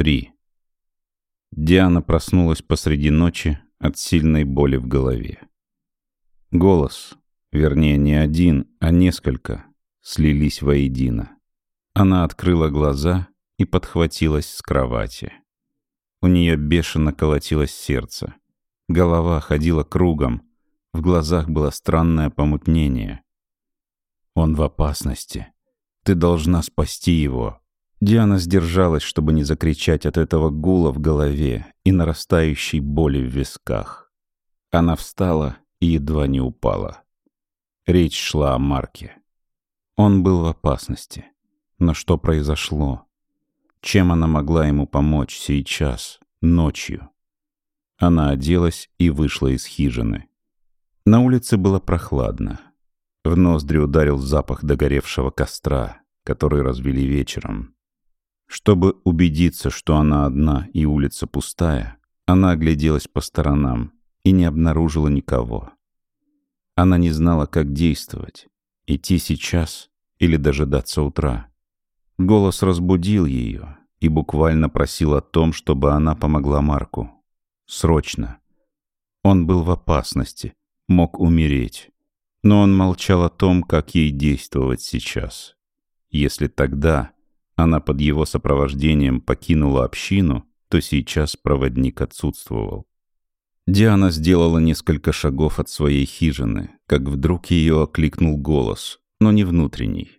Три. Диана проснулась посреди ночи от сильной боли в голове. Голос, вернее не один, а несколько, слились воедино. Она открыла глаза и подхватилась с кровати. У нее бешено колотилось сердце. Голова ходила кругом, в глазах было странное помутнение. «Он в опасности. Ты должна спасти его», Диана сдержалась, чтобы не закричать от этого гула в голове и нарастающей боли в висках. Она встала и едва не упала. Речь шла о Марке. Он был в опасности. Но что произошло? Чем она могла ему помочь сейчас, ночью? Она оделась и вышла из хижины. На улице было прохладно. В ноздри ударил запах догоревшего костра, который развели вечером. Чтобы убедиться, что она одна и улица пустая, она огляделась по сторонам и не обнаружила никого. Она не знала, как действовать, идти сейчас или дожидаться утра. Голос разбудил ее и буквально просил о том, чтобы она помогла Марку. Срочно. Он был в опасности, мог умереть. Но он молчал о том, как ей действовать сейчас. Если тогда она под его сопровождением покинула общину, то сейчас проводник отсутствовал. Диана сделала несколько шагов от своей хижины, как вдруг ее окликнул голос, но не внутренний.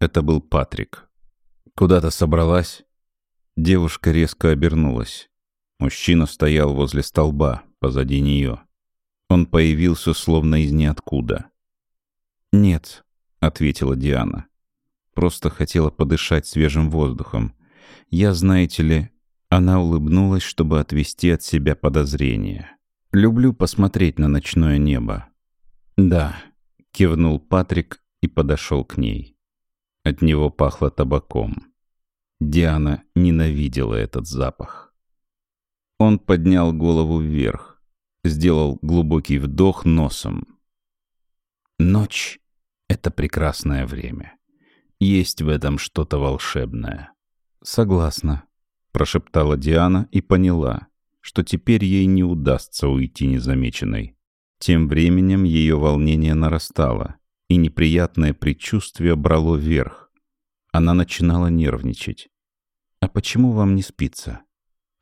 Это был Патрик. «Куда-то собралась?» Девушка резко обернулась. Мужчина стоял возле столба, позади нее. Он появился словно из ниоткуда. «Нет», — ответила Диана. Просто хотела подышать свежим воздухом. Я, знаете ли, она улыбнулась, чтобы отвести от себя подозрения. Люблю посмотреть на ночное небо. Да, кивнул Патрик и подошел к ней. От него пахло табаком. Диана ненавидела этот запах. Он поднял голову вверх, сделал глубокий вдох носом. Ночь — это прекрасное время. Есть в этом что-то волшебное. Согласна, прошептала Диана и поняла, что теперь ей не удастся уйти незамеченной. Тем временем ее волнение нарастало, и неприятное предчувствие брало верх. Она начинала нервничать. «А почему вам не спится?»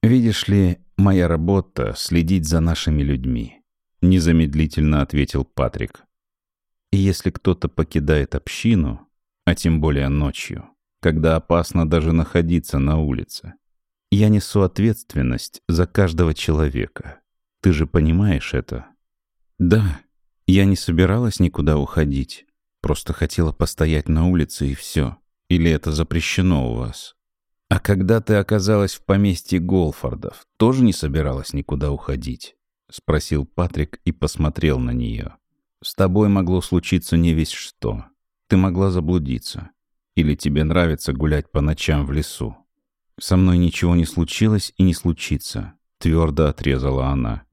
«Видишь ли, моя работа — следить за нашими людьми», — незамедлительно ответил Патрик. «И если кто-то покидает общину, а тем более ночью, когда опасно даже находиться на улице. Я несу ответственность за каждого человека. Ты же понимаешь это? Да, я не собиралась никуда уходить. Просто хотела постоять на улице и все. Или это запрещено у вас? А когда ты оказалась в поместье Голфордов, тоже не собиралась никуда уходить? Спросил Патрик и посмотрел на нее. С тобой могло случиться не весь что. Ты могла заблудиться. Или тебе нравится гулять по ночам в лесу. Со мной ничего не случилось и не случится, твердо отрезала она.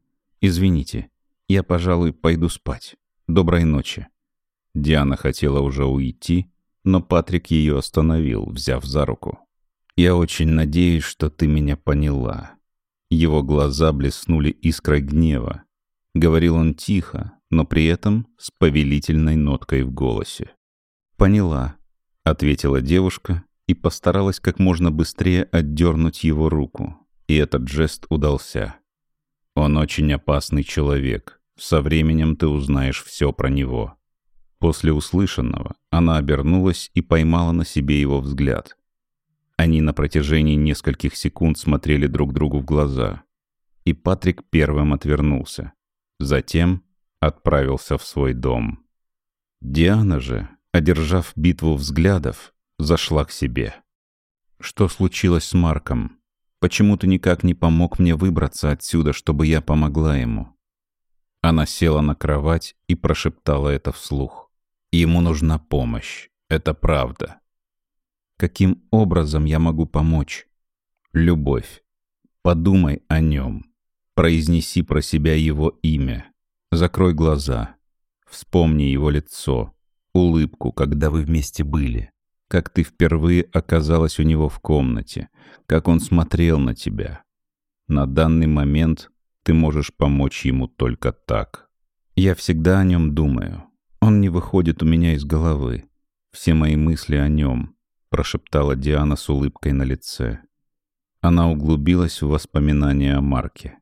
Извините, я, пожалуй, пойду спать. Доброй ночи. Диана хотела уже уйти, но Патрик ее остановил, взяв за руку. «Я очень надеюсь, что ты меня поняла». Его глаза блеснули искрой гнева. Говорил он тихо, но при этом с повелительной ноткой в голосе. «Поняла», — ответила девушка и постаралась как можно быстрее отдернуть его руку. И этот жест удался. «Он очень опасный человек. Со временем ты узнаешь все про него». После услышанного она обернулась и поймала на себе его взгляд. Они на протяжении нескольких секунд смотрели друг другу в глаза. И Патрик первым отвернулся. Затем отправился в свой дом. Диана же одержав битву взглядов, зашла к себе. «Что случилось с Марком? Почему ты никак не помог мне выбраться отсюда, чтобы я помогла ему?» Она села на кровать и прошептала это вслух. «Ему нужна помощь. Это правда». «Каким образом я могу помочь?» «Любовь. Подумай о нем. Произнеси про себя его имя. Закрой глаза. Вспомни его лицо улыбку, когда вы вместе были. как ты впервые оказалась у него в комнате, как он смотрел на тебя. На данный момент ты можешь помочь ему только так. Я всегда о нем думаю. Он не выходит у меня из головы. Все мои мысли о нем, прошептала Диана с улыбкой на лице. Она углубилась в воспоминания о Марке.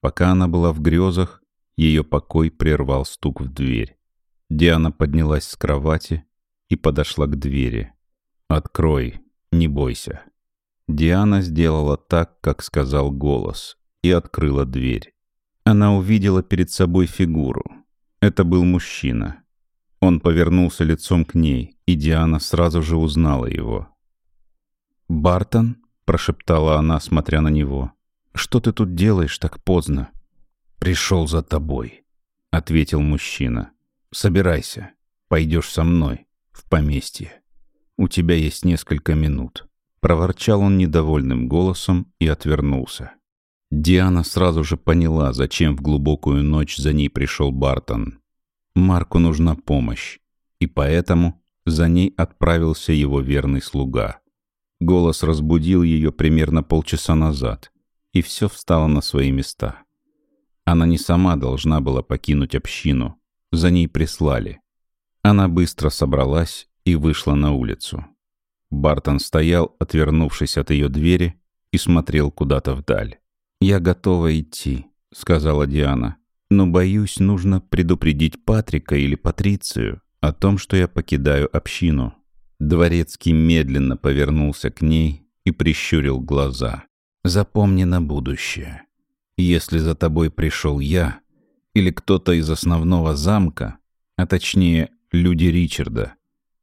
Пока она была в грезах, ее покой прервал стук в дверь. Диана поднялась с кровати и подошла к двери. «Открой, не бойся». Диана сделала так, как сказал голос, и открыла дверь. Она увидела перед собой фигуру. Это был мужчина. Он повернулся лицом к ней, и Диана сразу же узнала его. «Бартон?» — прошептала она, смотря на него. «Что ты тут делаешь так поздно?» «Пришел за тобой», — ответил мужчина. «Собирайся, пойдешь со мной в поместье. У тебя есть несколько минут». Проворчал он недовольным голосом и отвернулся. Диана сразу же поняла, зачем в глубокую ночь за ней пришел Бартон. Марку нужна помощь, и поэтому за ней отправился его верный слуга. Голос разбудил ее примерно полчаса назад, и все встало на свои места. Она не сама должна была покинуть общину, за ней прислали. Она быстро собралась и вышла на улицу. Бартон стоял, отвернувшись от ее двери, и смотрел куда-то вдаль. «Я готова идти», — сказала Диана. «Но, боюсь, нужно предупредить Патрика или Патрицию о том, что я покидаю общину». Дворецкий медленно повернулся к ней и прищурил глаза. «Запомни на будущее. Если за тобой пришел я или кто-то из основного замка, а точнее люди Ричарда,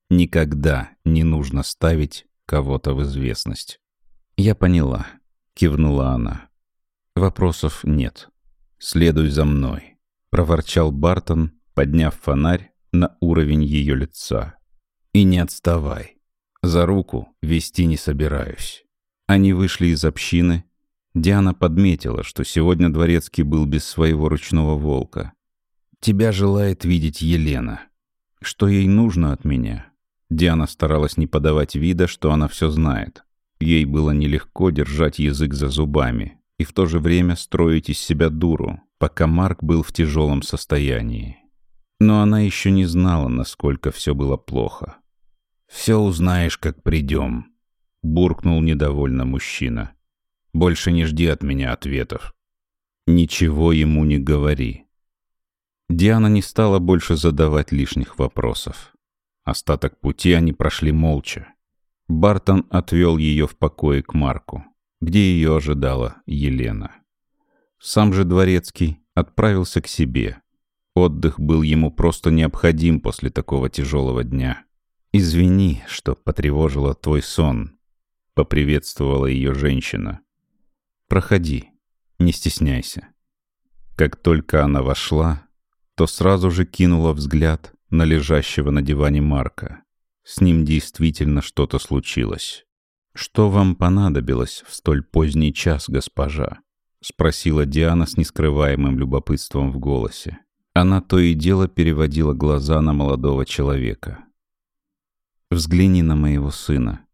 Никогда не нужно ставить кого-то в известность. «Я поняла», — кивнула она. «Вопросов нет. Следуй за мной», — проворчал Бартон, подняв фонарь на уровень ее лица. «И не отставай. За руку вести не собираюсь». Они вышли из общины. Диана подметила, что сегодня Дворецкий был без своего ручного волка. «Тебя желает видеть Елена. Что ей нужно от меня?» Диана старалась не подавать вида, что она все знает. Ей было нелегко держать язык за зубами и в то же время строить из себя дуру, пока Марк был в тяжелом состоянии. Но она еще не знала, насколько все было плохо. «Все узнаешь, как придем», — буркнул недовольно мужчина. «Больше не жди от меня ответов». «Ничего ему не говори». Диана не стала больше задавать лишних вопросов. Остаток пути они прошли молча. Бартон отвел ее в покое к Марку, где ее ожидала Елена. Сам же Дворецкий отправился к себе. Отдых был ему просто необходим после такого тяжелого дня. «Извини, что потревожила твой сон», — поприветствовала ее женщина. «Проходи, не стесняйся». Как только она вошла, то сразу же кинула взгляд на лежащего на диване Марка. С ним действительно что-то случилось. «Что вам понадобилось в столь поздний час, госпожа?» — спросила Диана с нескрываемым любопытством в голосе. Она то и дело переводила глаза на молодого человека. «Взгляни на моего сына».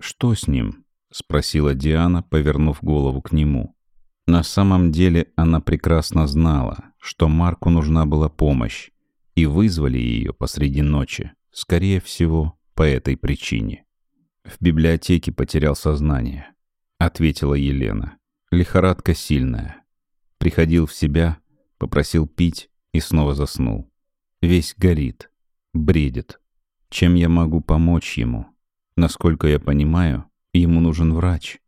«Что с ним?» — спросила Диана, повернув голову к нему. На самом деле она прекрасно знала, что Марку нужна была помощь, и вызвали ее посреди ночи, скорее всего, по этой причине. «В библиотеке потерял сознание», — ответила Елена. «Лихорадка сильная. Приходил в себя, попросил пить и снова заснул. Весь горит, бредит. Чем я могу помочь ему? Насколько я понимаю, ему нужен врач.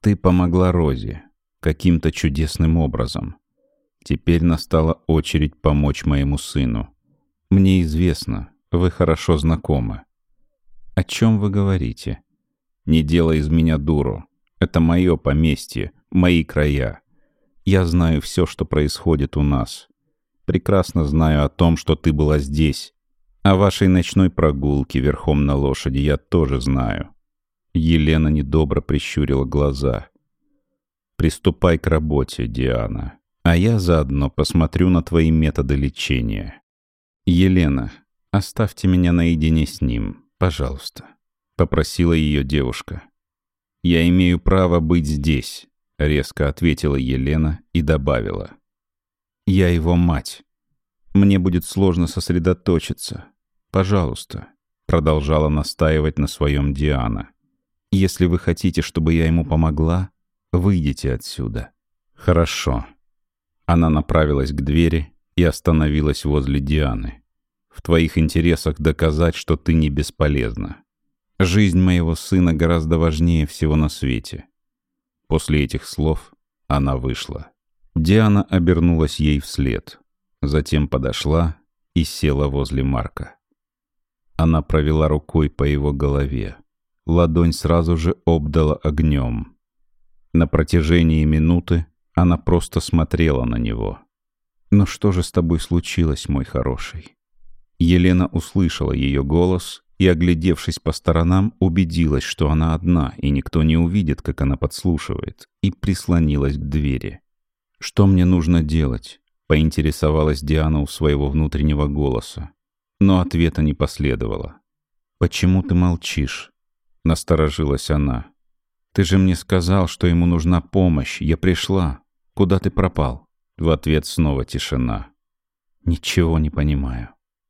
Ты помогла Розе каким-то чудесным образом. Теперь настала очередь помочь моему сыну. Мне известно, вы хорошо знакомы. О чем вы говорите? Не делай из меня дуру. Это мое поместье, мои края. Я знаю все, что происходит у нас. Прекрасно знаю о том, что ты была здесь. О вашей ночной прогулке верхом на лошади я тоже знаю. Елена недобро прищурила глаза. «Приступай к работе, Диана, а я заодно посмотрю на твои методы лечения. «Елена, оставьте меня наедине с ним, пожалуйста». попросила ее девушка. «Я имею право быть здесь», — резко ответила Елена и добавила. «Я его мать. Мне будет сложно сосредоточиться. Пожалуйста», — продолжала настаивать на своем Диана. «Если вы хотите, чтобы я ему помогла, выйдите отсюда». «Хорошо». Она направилась к двери и остановилась возле Дианы. «В твоих интересах доказать, что ты не бесполезна. Жизнь моего сына гораздо важнее всего на свете». После этих слов она вышла. Диана обернулась ей вслед, затем подошла и села возле Марка. Она провела рукой по его голове. Ладонь сразу же обдала огнем. На протяжении минуты она просто смотрела на него. «Ну что же с тобой случилось, мой хороший?» Елена услышала ее голос и, оглядевшись по сторонам, убедилась, что она одна, и никто не увидит, как она подслушивает, и прислонилась к двери. «Что мне нужно делать?» — поинтересовалась Диана у своего внутреннего голоса. Но ответа не последовало. «Почему ты молчишь?» — насторожилась она. «Ты же мне сказал, что ему нужна помощь. Я пришла. Куда ты пропал?» В ответ снова тишина. «Ничего не понимаю».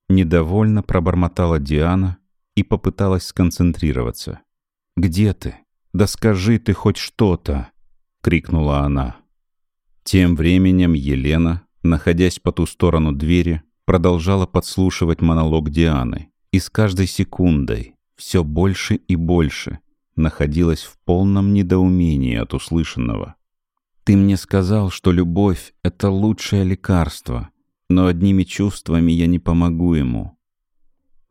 Недовольно пробормотала Диана и попыталась сконцентрироваться. «Где ты? Да скажи ты хоть что-то!» — крикнула она. Тем временем Елена, находясь по ту сторону двери, продолжала подслушивать монолог Дианы и с каждой секундой все больше и больше находилась в полном недоумении от услышанного. Ты мне сказал, что любовь — это лучшее лекарство, но одними чувствами я не помогу ему.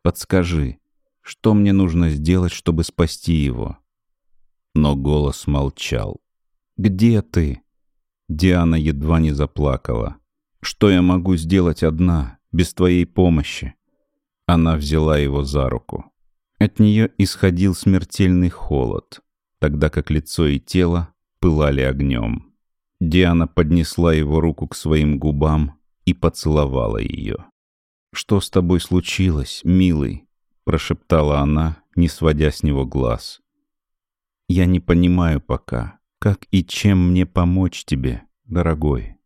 Подскажи, что мне нужно сделать, чтобы спасти его?» Но голос молчал. «Где ты?» Диана едва не заплакала. «Что я могу сделать одна, без твоей помощи?» Она взяла его за руку. От нее исходил смертельный холод, тогда как лицо и тело пылали огнем. Диана поднесла его руку к своим губам и поцеловала ее. «Что с тобой случилось, милый?» — прошептала она, не сводя с него глаз. «Я не понимаю пока, как и чем мне помочь тебе, дорогой».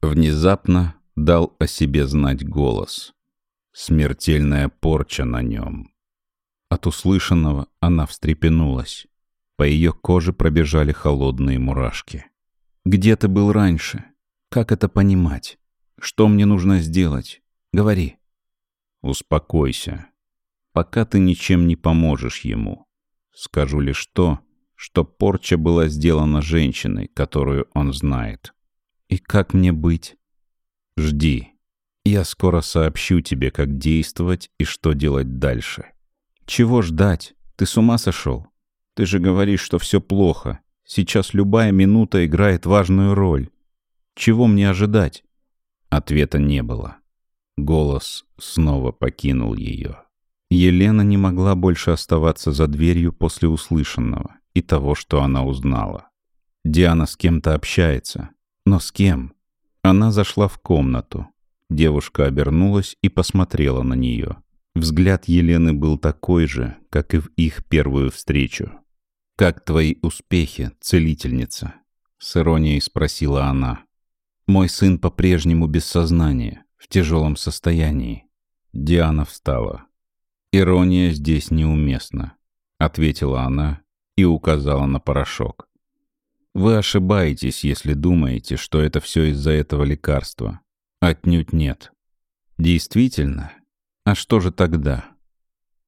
Внезапно дал о себе знать голос. Смертельная порча на нем. От услышанного она встрепенулась. По ее коже пробежали холодные мурашки. Где ты был раньше? Как это понимать? Что мне нужно сделать? Говори. Успокойся. Пока ты ничем не поможешь ему. Скажу лишь то, что порча была сделана женщиной, которую он знает. И как мне быть? Жди. Я скоро сообщу тебе, как действовать и что делать дальше. Чего ждать? Ты с ума сошел? Ты же говоришь, что все плохо, Сейчас любая минута играет важную роль. Чего мне ожидать? Ответа не было. Голос снова покинул ее. Елена не могла больше оставаться за дверью после услышанного и того, что она узнала. Диана с кем-то общается. Но с кем? Она зашла в комнату. Девушка обернулась и посмотрела на нее. Взгляд Елены был такой же, как и в их первую встречу. «Как твои успехи, целительница?» — с иронией спросила она. «Мой сын по-прежнему без сознания, в тяжелом состоянии». Диана встала. «Ирония здесь неуместна», — ответила она и указала на порошок. «Вы ошибаетесь, если думаете, что это все из-за этого лекарства. Отнюдь нет. Действительно? А что же тогда?»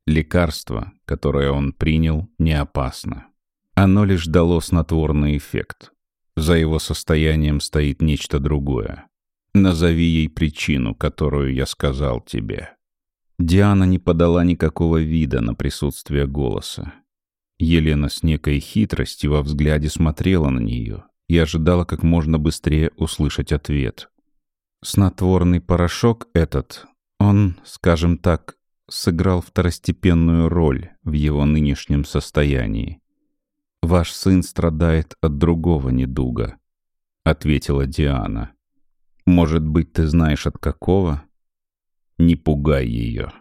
Лекарство, которое он принял, не опасно. Оно лишь дало снотворный эффект. За его состоянием стоит нечто другое. Назови ей причину, которую я сказал тебе. Диана не подала никакого вида на присутствие голоса. Елена с некой хитростью во взгляде смотрела на нее и ожидала как можно быстрее услышать ответ. Снотворный порошок этот, он, скажем так, сыграл второстепенную роль в его нынешнем состоянии. «Ваш сын страдает от другого недуга», — ответила Диана. «Может быть, ты знаешь от какого?» «Не пугай ее.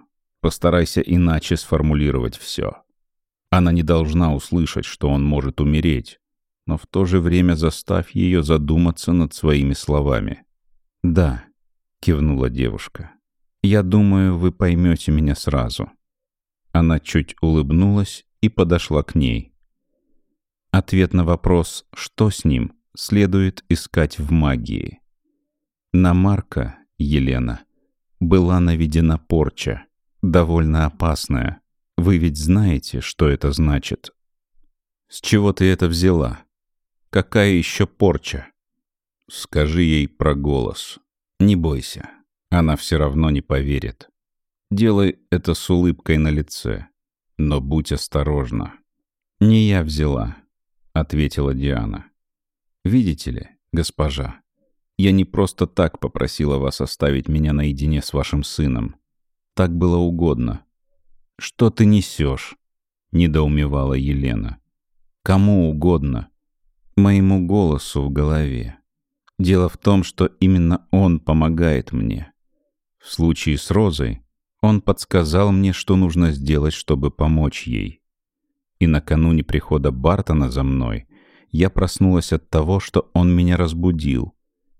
Постарайся иначе сформулировать все». Она не должна услышать, что он может умереть, но в то же время заставь ее задуматься над своими словами. «Да», — кивнула девушка, — «я думаю, вы поймете меня сразу». Она чуть улыбнулась и подошла к ней. Ответ на вопрос «что с ним?» следует искать в магии. На Марка, Елена, была наведена порча, довольно опасная. Вы ведь знаете, что это значит. С чего ты это взяла? Какая еще порча? Скажи ей про голос. Не бойся, она все равно не поверит. Делай это с улыбкой на лице, но будь осторожна. Не я взяла, ответила Диана. Видите ли, госпожа, я не просто так попросила вас оставить меня наедине с вашим сыном. Так было угодно. Что ты несешь? недоумевала Елена. Кому угодно. Моему голосу в голове. Дело в том, что именно он помогает мне. В случае с Розой он подсказал мне, что нужно сделать, чтобы помочь ей. И накануне прихода Бартона за мной я проснулась от того, что он меня разбудил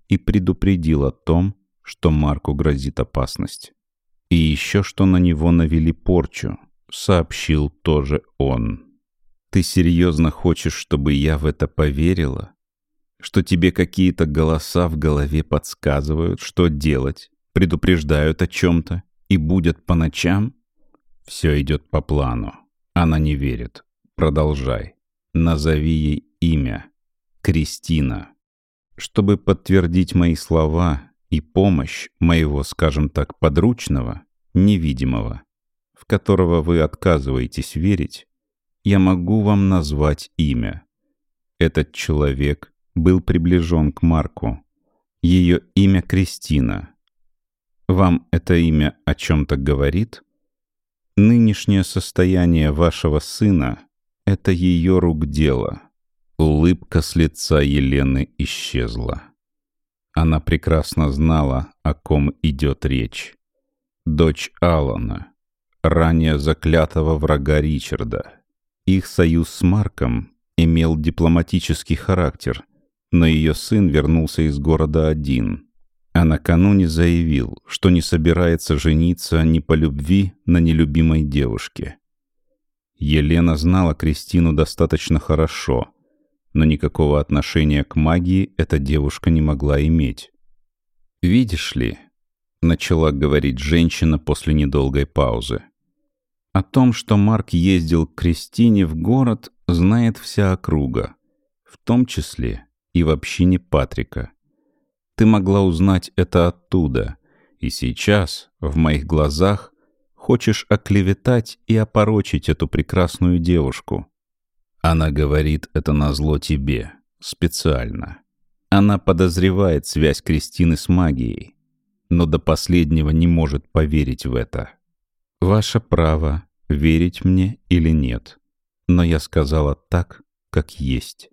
и предупредил о том, что Марку грозит опасность. И еще что на него навели порчу, сообщил тоже он. «Ты серьезно хочешь, чтобы я в это поверила? Что тебе какие-то голоса в голове подсказывают, что делать, предупреждают о чем-то и будут по ночам?» Все идет по плану. Она не верит. Продолжай. Назови ей имя. Кристина. Чтобы подтвердить мои слова и помощь моего, скажем так, подручного, невидимого, в которого вы отказываетесь верить, я могу вам назвать имя. Этот человек был приближен к Марку. Ее имя Кристина. Вам это имя о чем-то говорит? Нынешнее состояние вашего сына — это ее рук дело. Улыбка с лица Елены исчезла. Она прекрасно знала, о ком идет речь. Дочь Алана, ранее заклятого врага Ричарда. Их союз с Марком имел дипломатический характер, но ее сын вернулся из города один, а накануне заявил, что не собирается жениться ни по любви на нелюбимой девушке. Елена знала Кристину достаточно хорошо, но никакого отношения к магии эта девушка не могла иметь. «Видишь ли», — начала говорить женщина после недолгой паузы, «о том, что Марк ездил к Кристине в город, знает вся округа, в том числе и в общине Патрика. Ты могла узнать это оттуда, и сейчас, в моих глазах, хочешь оклеветать и опорочить эту прекрасную девушку. Она говорит это назло тебе, специально. Она подозревает связь Кристины с магией, но до последнего не может поверить в это. Ваше право, верить мне или нет, но я сказала так, как есть.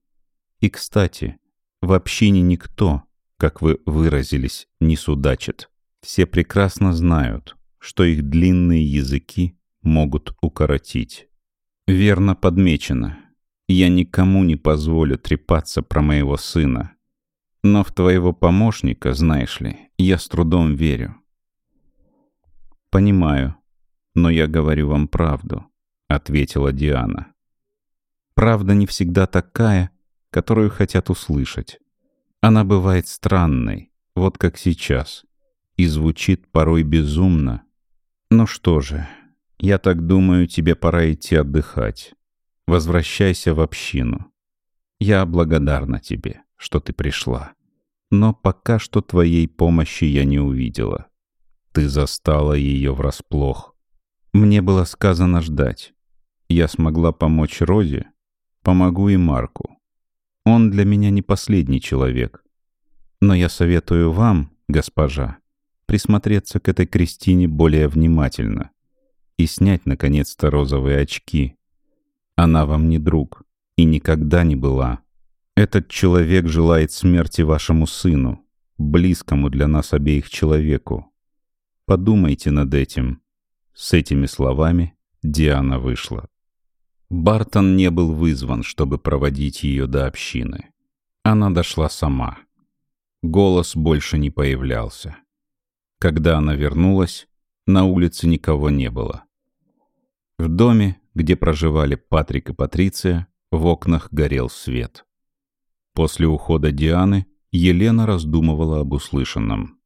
И, кстати, в общине никто, как вы выразились, не судачит. Все прекрасно знают, что их длинные языки могут укоротить. Верно подмечено. Я никому не позволю трепаться про моего сына. Но в твоего помощника, знаешь ли, я с трудом верю. Понимаю, но я говорю вам правду, ответила Диана. Правда не всегда такая, которую хотят услышать. Она бывает странной, вот как сейчас, и звучит порой безумно. Ну что же, я так думаю, тебе пора идти отдыхать. Возвращайся в общину. Я благодарна тебе, что ты пришла. Но пока что твоей помощи я не увидела. Ты застала ее врасплох. Мне было сказано ждать. Я смогла помочь Розе, помогу и Марку. Он для меня не последний человек. Но я советую вам, госпожа, присмотреться к этой Кристине более внимательно и снять, наконец-то, розовые очки, она вам не друг и никогда не была. Этот человек желает смерти вашему сыну, близкому для нас обеих человеку. Подумайте над этим. С этими словами Диана вышла. Бартон не был вызван, чтобы проводить ее до общины. Она дошла сама. Голос больше не появлялся. Когда она вернулась, на улице никого не было. В доме, где проживали Патрик и Патриция, в окнах горел свет. После ухода Дианы Елена раздумывала об услышанном.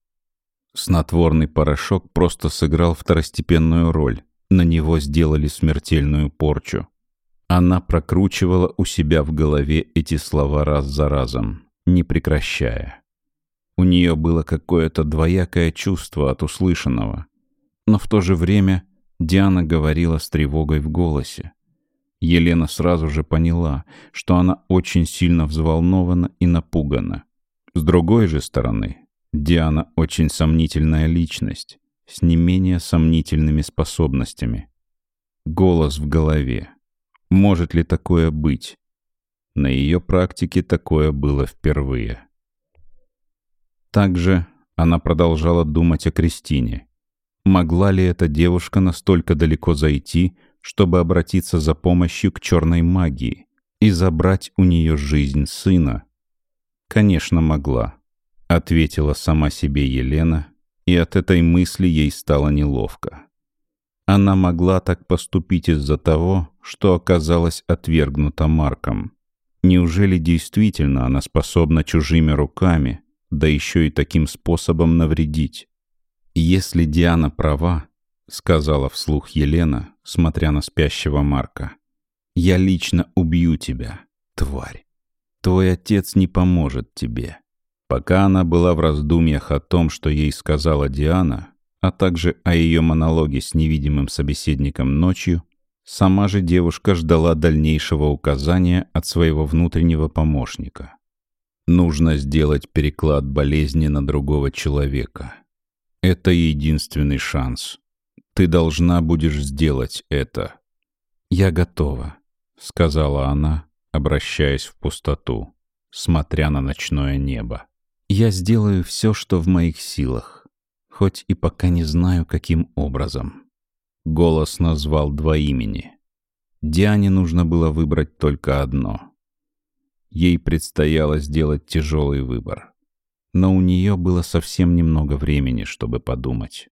Снотворный порошок просто сыграл второстепенную роль. На него сделали смертельную порчу. Она прокручивала у себя в голове эти слова раз за разом, не прекращая. У нее было какое-то двоякое чувство от услышанного. Но в то же время Диана говорила с тревогой в голосе. Елена сразу же поняла, что она очень сильно взволнована и напугана. С другой же стороны, Диана очень сомнительная личность, с не менее сомнительными способностями. Голос в голове. Может ли такое быть? На ее практике такое было впервые. Также она продолжала думать о Кристине. Могла ли эта девушка настолько далеко зайти, чтобы обратиться за помощью к черной магии и забрать у нее жизнь сына? Конечно, могла, ответила сама себе Елена, и от этой мысли ей стало неловко. Она могла так поступить из-за того, что оказалась отвергнута Марком. Неужели действительно она способна чужими руками, да еще и таким способом навредить? Если Диана права, — сказала вслух Елена, смотря на спящего Марка, — я лично убью тебя, тварь. Твой отец не поможет тебе. Пока она была в раздумьях о том, что ей сказала Диана, а также о ее монологе с невидимым собеседником ночью, сама же девушка ждала дальнейшего указания от своего внутреннего помощника. Нужно сделать переклад болезни на другого человека. Это единственный шанс. Ты должна будешь сделать это. «Я готова», — сказала она, обращаясь в пустоту, смотря на ночное небо. «Я сделаю все, что в моих силах хоть и пока не знаю, каким образом. Голос назвал два имени. Диане нужно было выбрать только одно. Ей предстояло сделать тяжелый выбор. Но у нее было совсем немного времени, чтобы подумать.